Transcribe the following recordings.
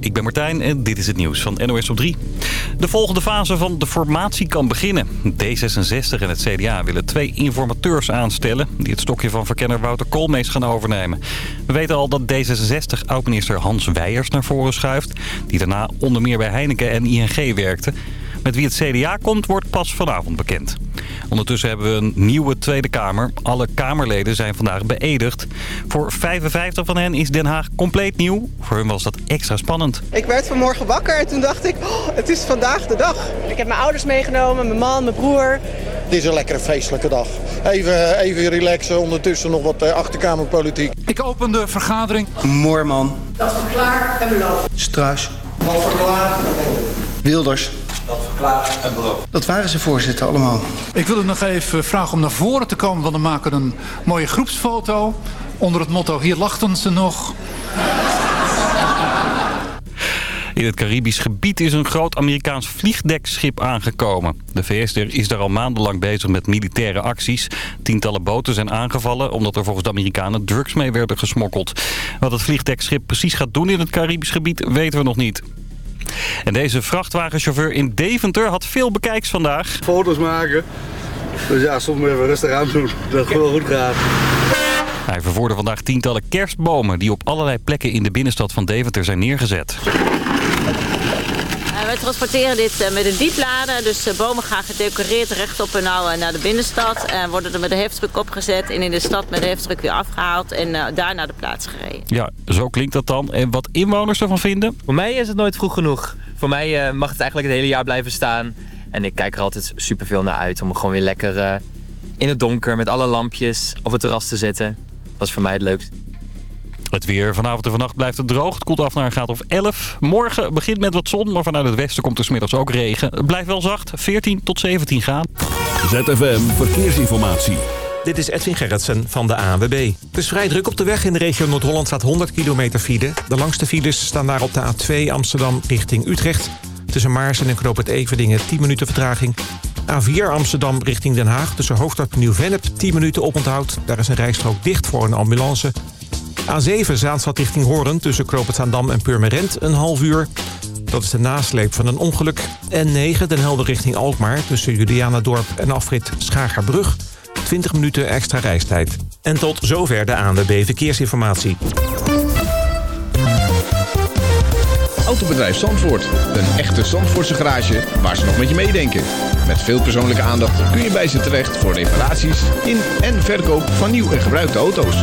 Ik ben Martijn en dit is het nieuws van NOS op 3. De volgende fase van de formatie kan beginnen. D66 en het CDA willen twee informateurs aanstellen... die het stokje van verkenner Wouter Koolmees gaan overnemen. We weten al dat D66 oud-minister Hans Weijers naar voren schuift... die daarna onder meer bij Heineken en ING werkte... Met wie het CDA komt, wordt pas vanavond bekend. Ondertussen hebben we een nieuwe Tweede Kamer. Alle Kamerleden zijn vandaag beëdigd. Voor 55 van hen is Den Haag compleet nieuw. Voor hun was dat extra spannend. Ik werd vanmorgen wakker en toen dacht ik, oh, het is vandaag de dag. Ik heb mijn ouders meegenomen, mijn man, mijn broer. Het is een lekkere feestelijke dag. Even, even relaxen, ondertussen nog wat eh, achterkamerpolitiek. Ik open de vergadering. Moorman. Dat verklaar en beloof. Struis. Wat verklaar? Wilders. Dat verklaar en beloof. Dat waren ze voorzitter allemaal. Ik wil u nog even vragen om naar voren te komen, want we maken een mooie groepsfoto. Onder het motto, hier lachten ze nog. In het Caribisch gebied is een groot Amerikaans vliegdekschip aangekomen. De VS is daar al maandenlang bezig met militaire acties. Tientallen boten zijn aangevallen omdat er volgens de Amerikanen drugs mee werden gesmokkeld. Wat het vliegdekschip precies gaat doen in het Caribisch gebied weten we nog niet. En deze vrachtwagenchauffeur in Deventer had veel bekijks vandaag. Foto's maken. Dus ja, soms even rustig aan doen. Dat het gewoon goed gaat. Hij vervoerde vandaag tientallen kerstbomen die op allerlei plekken in de binnenstad van Deventer zijn neergezet. Wij transporteren dit eh, met een dieplader. Dus de bomen gaan gedecoreerd rechtop en nou naar de binnenstad. En worden er met de heftruck opgezet. En in de stad met de heftruck weer afgehaald. En uh, daar naar de plaats gereden. Ja, zo klinkt dat dan. En wat inwoners ervan vinden? Voor mij is het nooit vroeg genoeg. Voor mij uh, mag het eigenlijk het hele jaar blijven staan. En ik kijk er altijd superveel naar uit om gewoon weer lekker uh, in het donker met alle lampjes op het terras te zitten. Dat is voor mij het leukst. Het weer vanavond en vannacht blijft het droog. Het koelt af naar een graad of 11. Morgen begint met wat zon, maar vanuit het westen komt er smiddags ook regen. Het blijft wel zacht, 14 tot 17 graden. ZFM Verkeersinformatie. Dit is Edwin Gerritsen van de ANWB. Het is vrij druk op de weg. In de regio Noord-Holland staat 100 kilometer file. De langste files staan daar op de A2 Amsterdam richting Utrecht. Tussen Maarsen en Knoop het Everdingen 10 minuten vertraging. A4 Amsterdam richting Den Haag. Tussen Hoofddorp en Nieuw-Vennep 10 minuten oponthoud. Daar is een rijstrook dicht voor een ambulance. A7 Zaanstad richting Hoorn tussen Knoopend en Purmerend een half uur. Dat is de nasleep van een ongeluk. N9 Den Helder richting Alkmaar tussen Julianadorp en afrit Schagerbrug. 20 minuten extra reistijd. En tot zover de ANWB Verkeersinformatie. Autobedrijf Zandvoort. Een echte Zandvoortse garage waar ze nog met je meedenken. Met veel persoonlijke aandacht kun je bij ze terecht voor reparaties in en verkoop van nieuw en gebruikte auto's.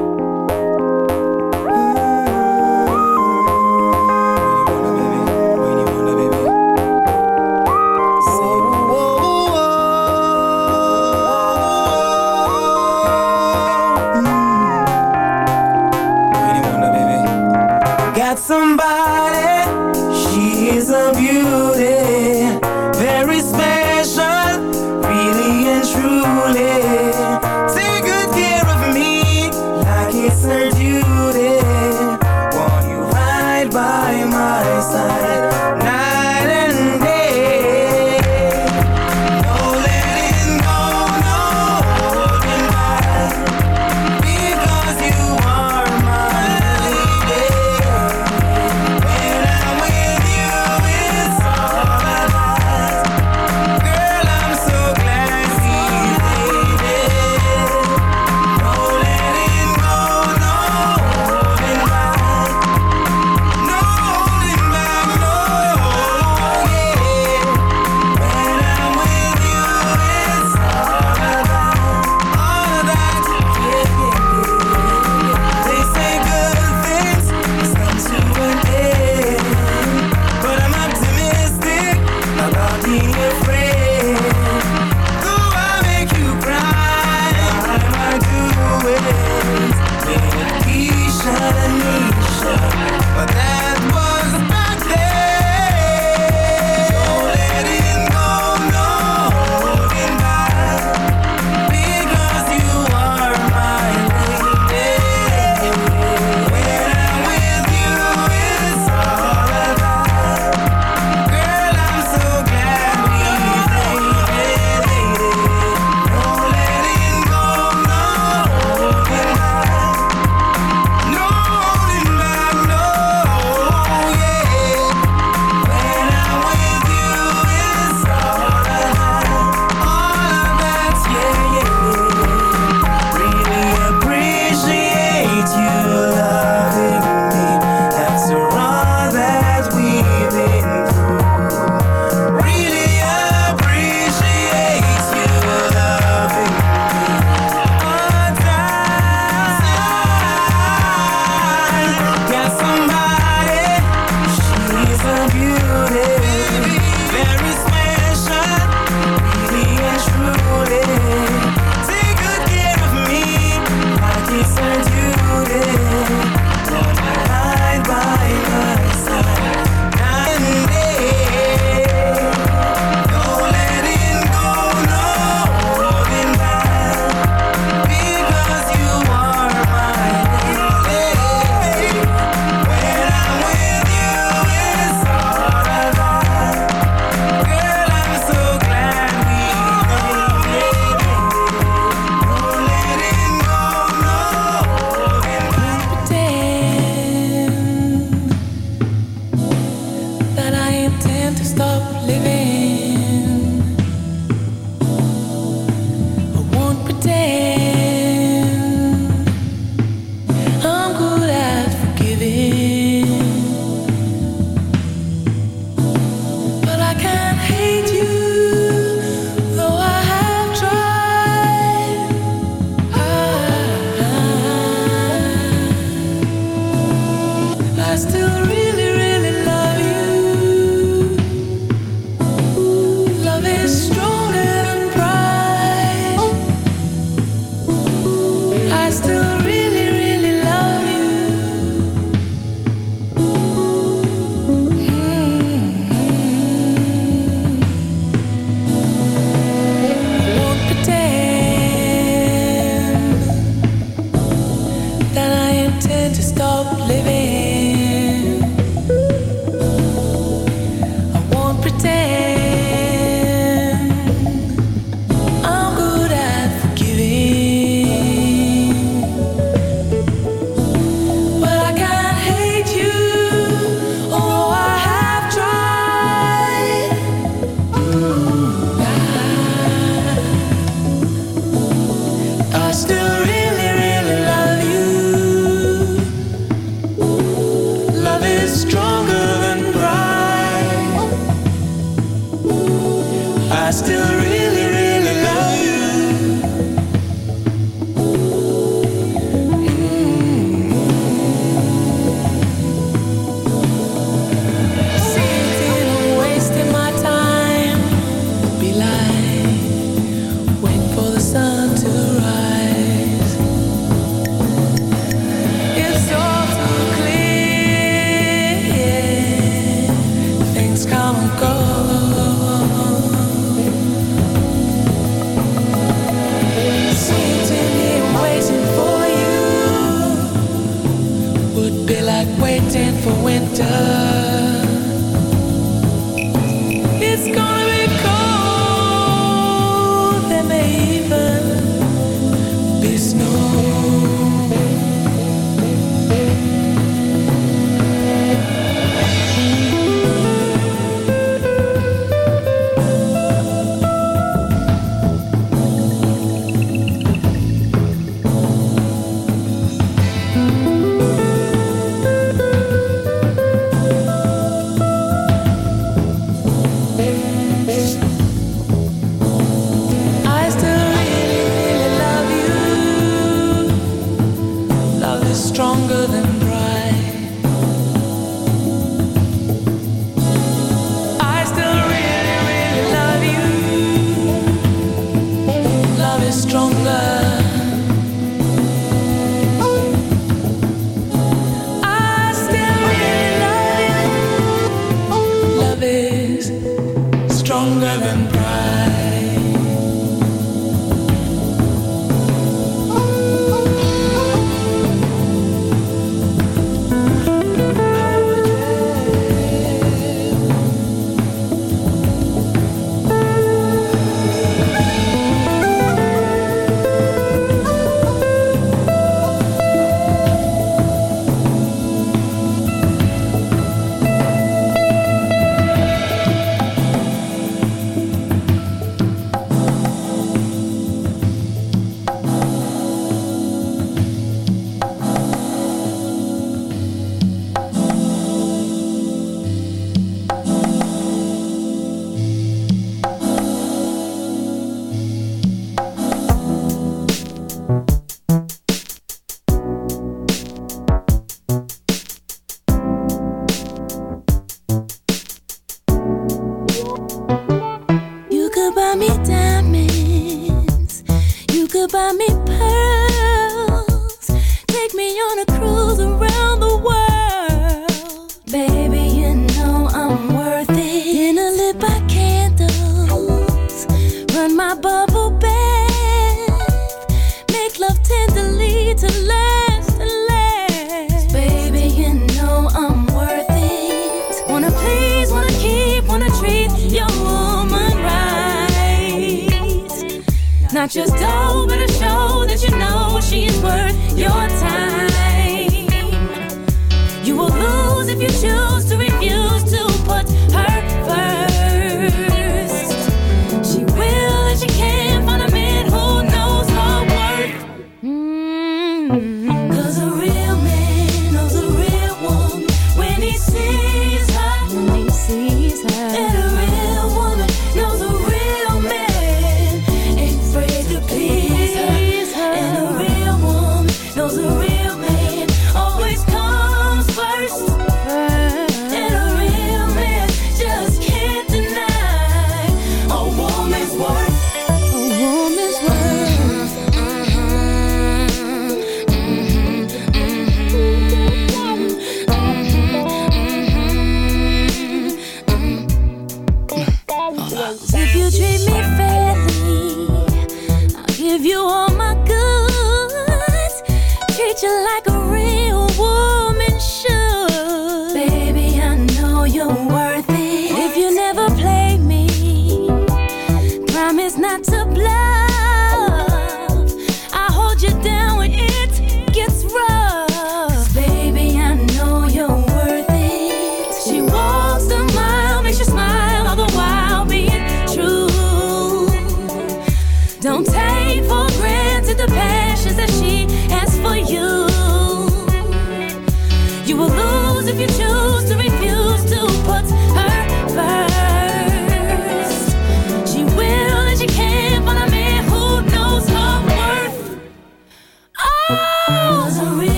is a beauty.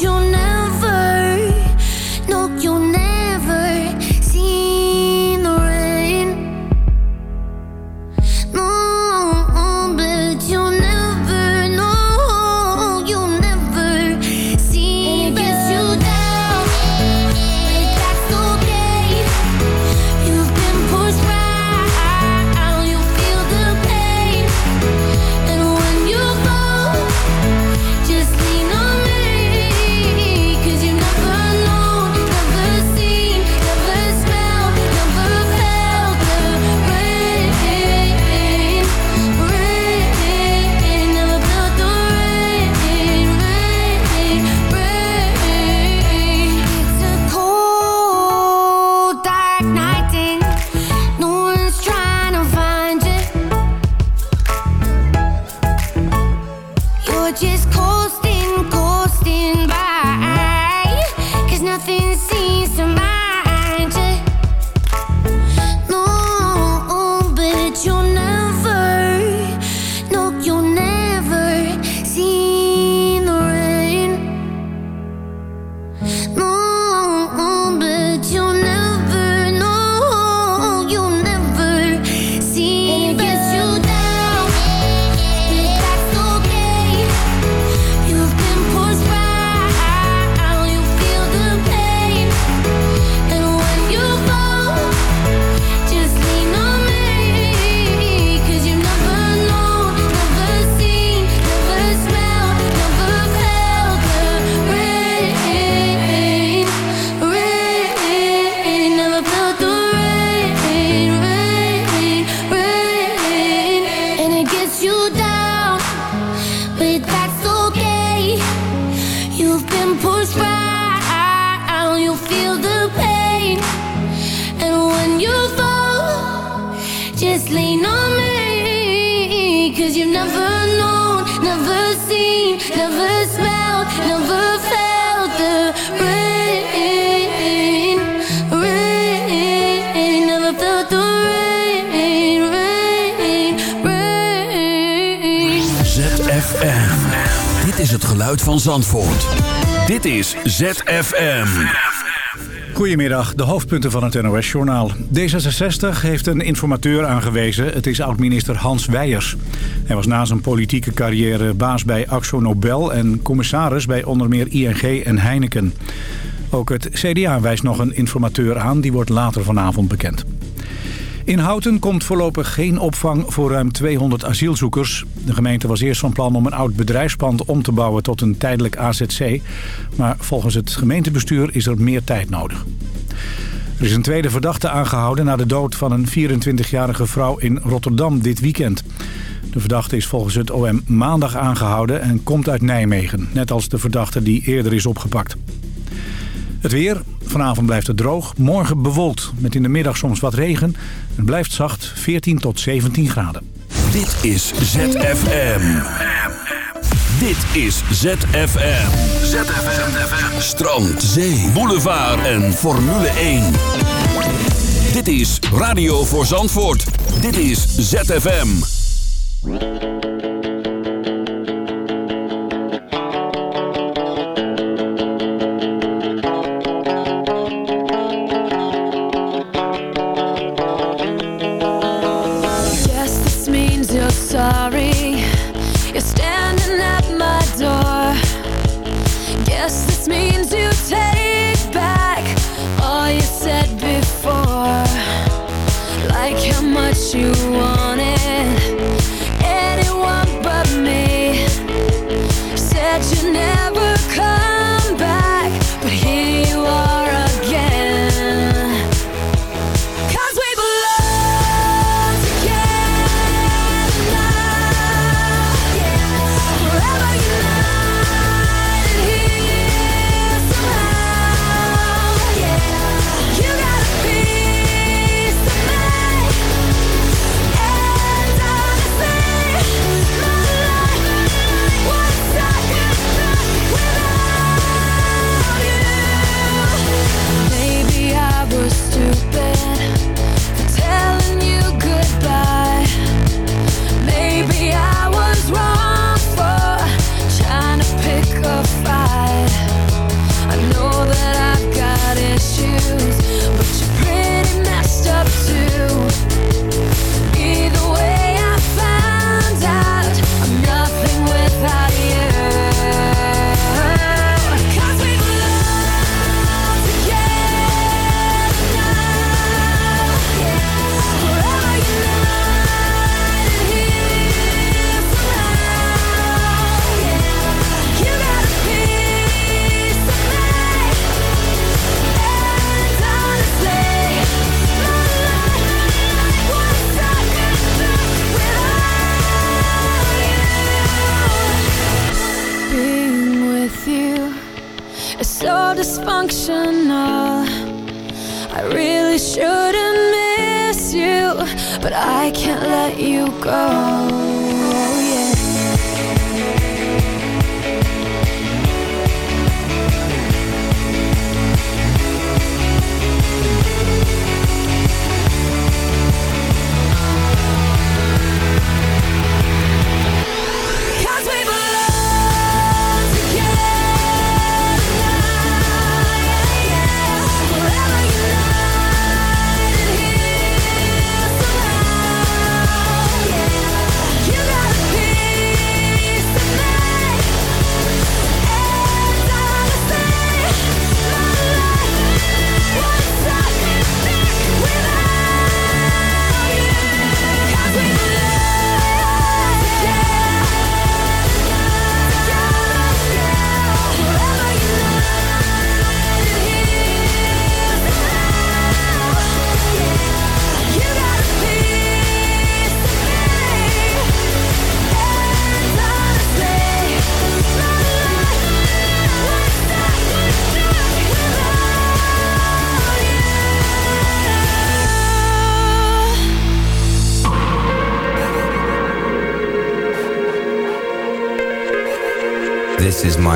you het geluid van Zandvoort. Dit is ZFM. Goedemiddag, de hoofdpunten van het NOS-journaal. D66 heeft een informateur aangewezen. Het is oud-minister Hans Weijers. Hij was na zijn politieke carrière baas bij Axo Nobel... en commissaris bij onder meer ING en Heineken. Ook het CDA wijst nog een informateur aan. Die wordt later vanavond bekend. In Houten komt voorlopig geen opvang voor ruim 200 asielzoekers. De gemeente was eerst van plan om een oud bedrijfspand om te bouwen tot een tijdelijk AZC. Maar volgens het gemeentebestuur is er meer tijd nodig. Er is een tweede verdachte aangehouden na de dood van een 24-jarige vrouw in Rotterdam dit weekend. De verdachte is volgens het OM maandag aangehouden en komt uit Nijmegen. Net als de verdachte die eerder is opgepakt. Het weer. Vanavond blijft het droog. Morgen bewolkt. Met in de middag soms wat regen. Het blijft zacht. 14 tot 17 graden. Dit is ZFM. Dit is ZFM. ZFM. Strand, zee, boulevard en Formule 1. Dit is Radio voor Zandvoort. Dit is ZFM. But I can't let you go.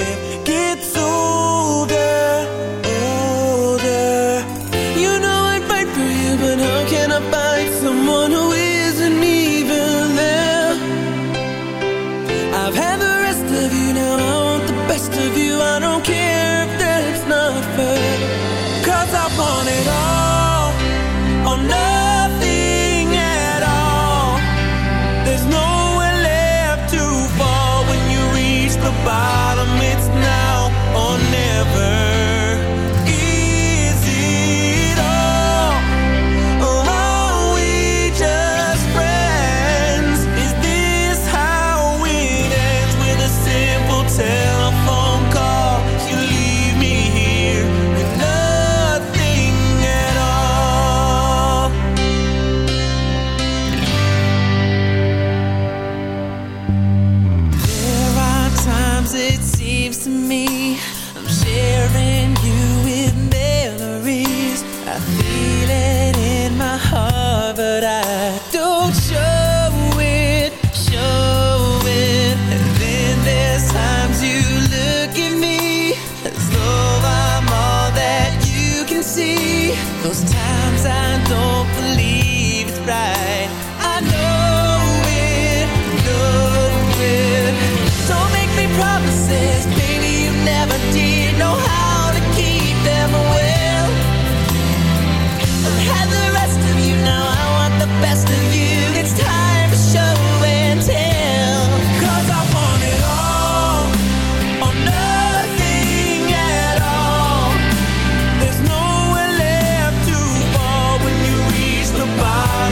get Get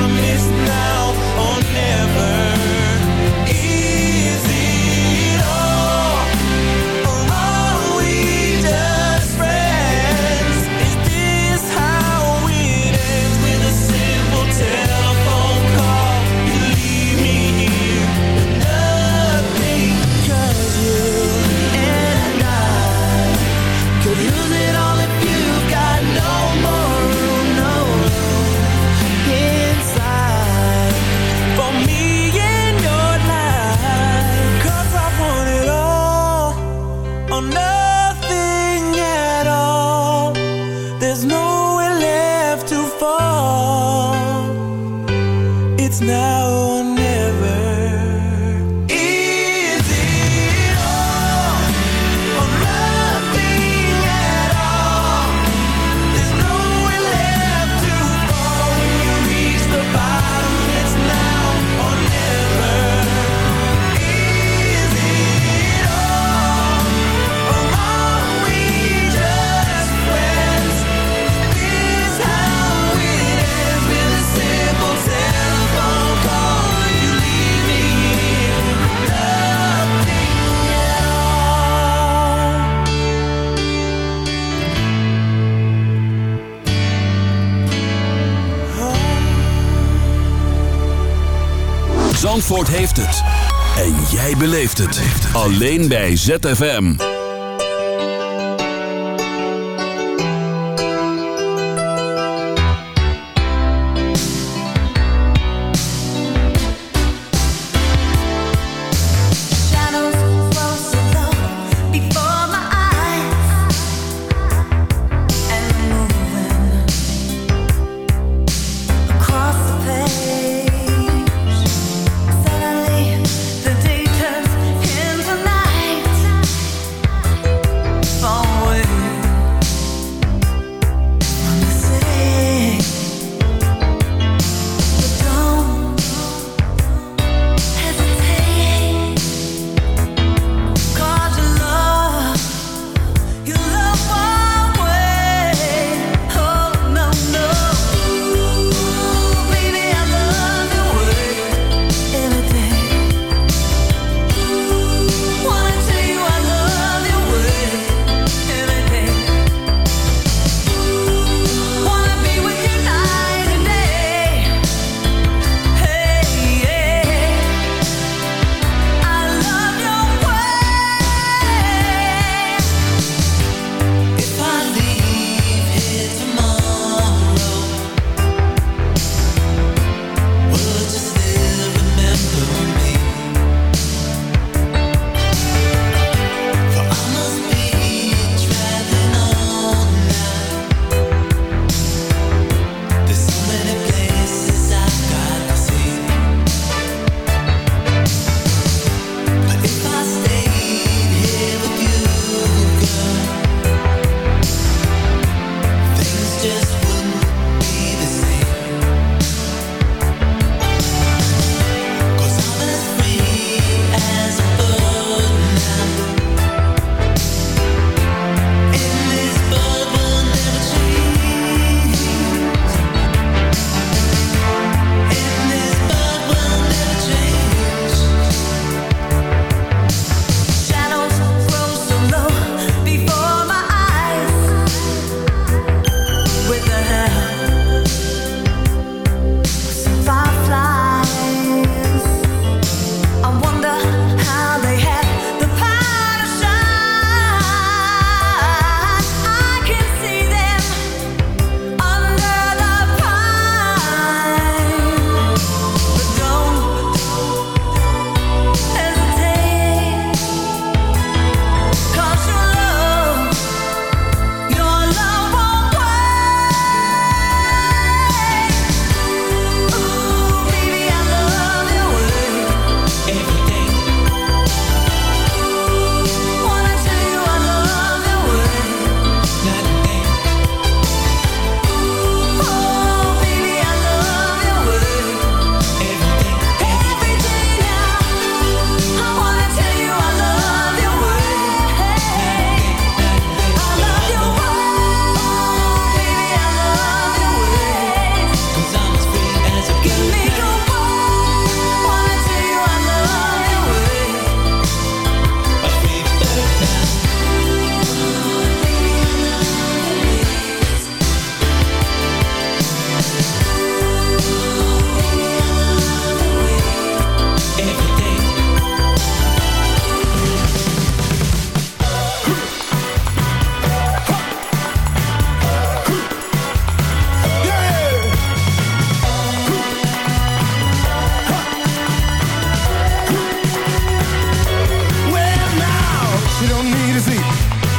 miss now. Alleen bij ZFM.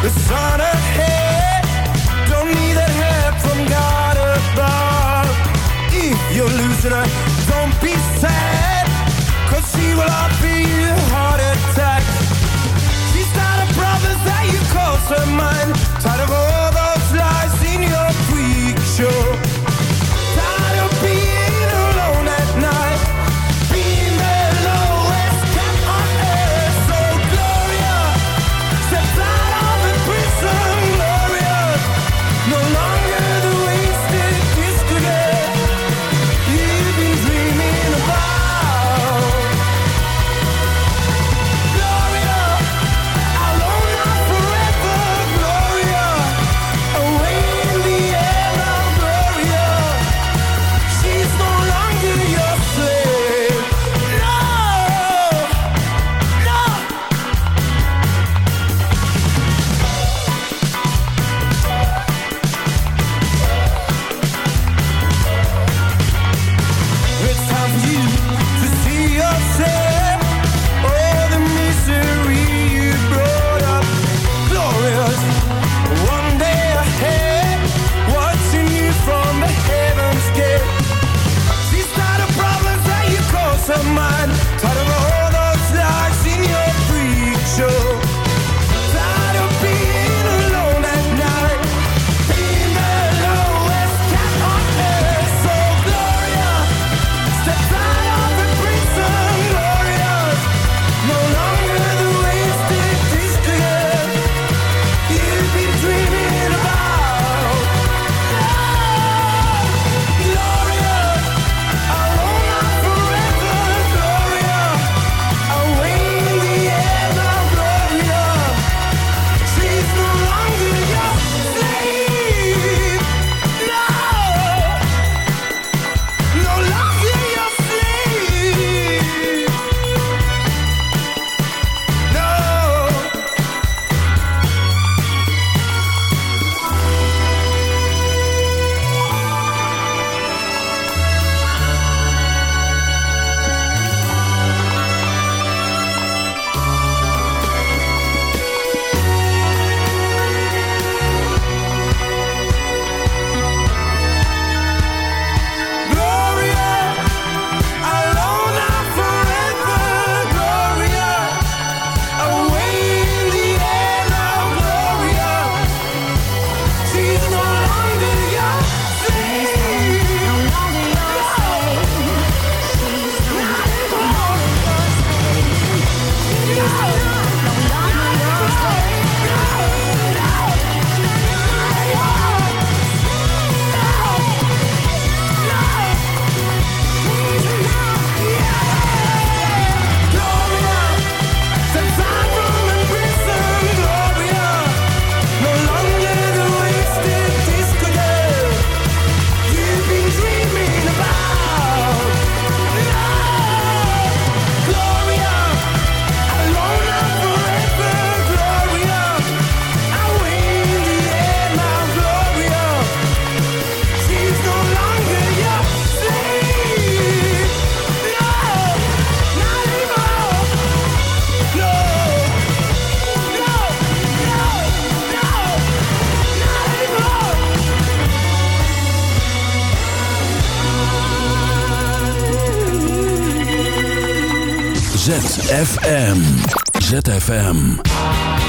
the sun ahead. Don't need that help from God above. If you're losing her, don't be sad, cause she will offer you your heart attack. She's not a promise that you call her mind. tired of all those lies in your preacher. ZFM. ZFM.